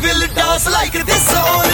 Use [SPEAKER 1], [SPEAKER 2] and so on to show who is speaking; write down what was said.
[SPEAKER 1] will dance like this only.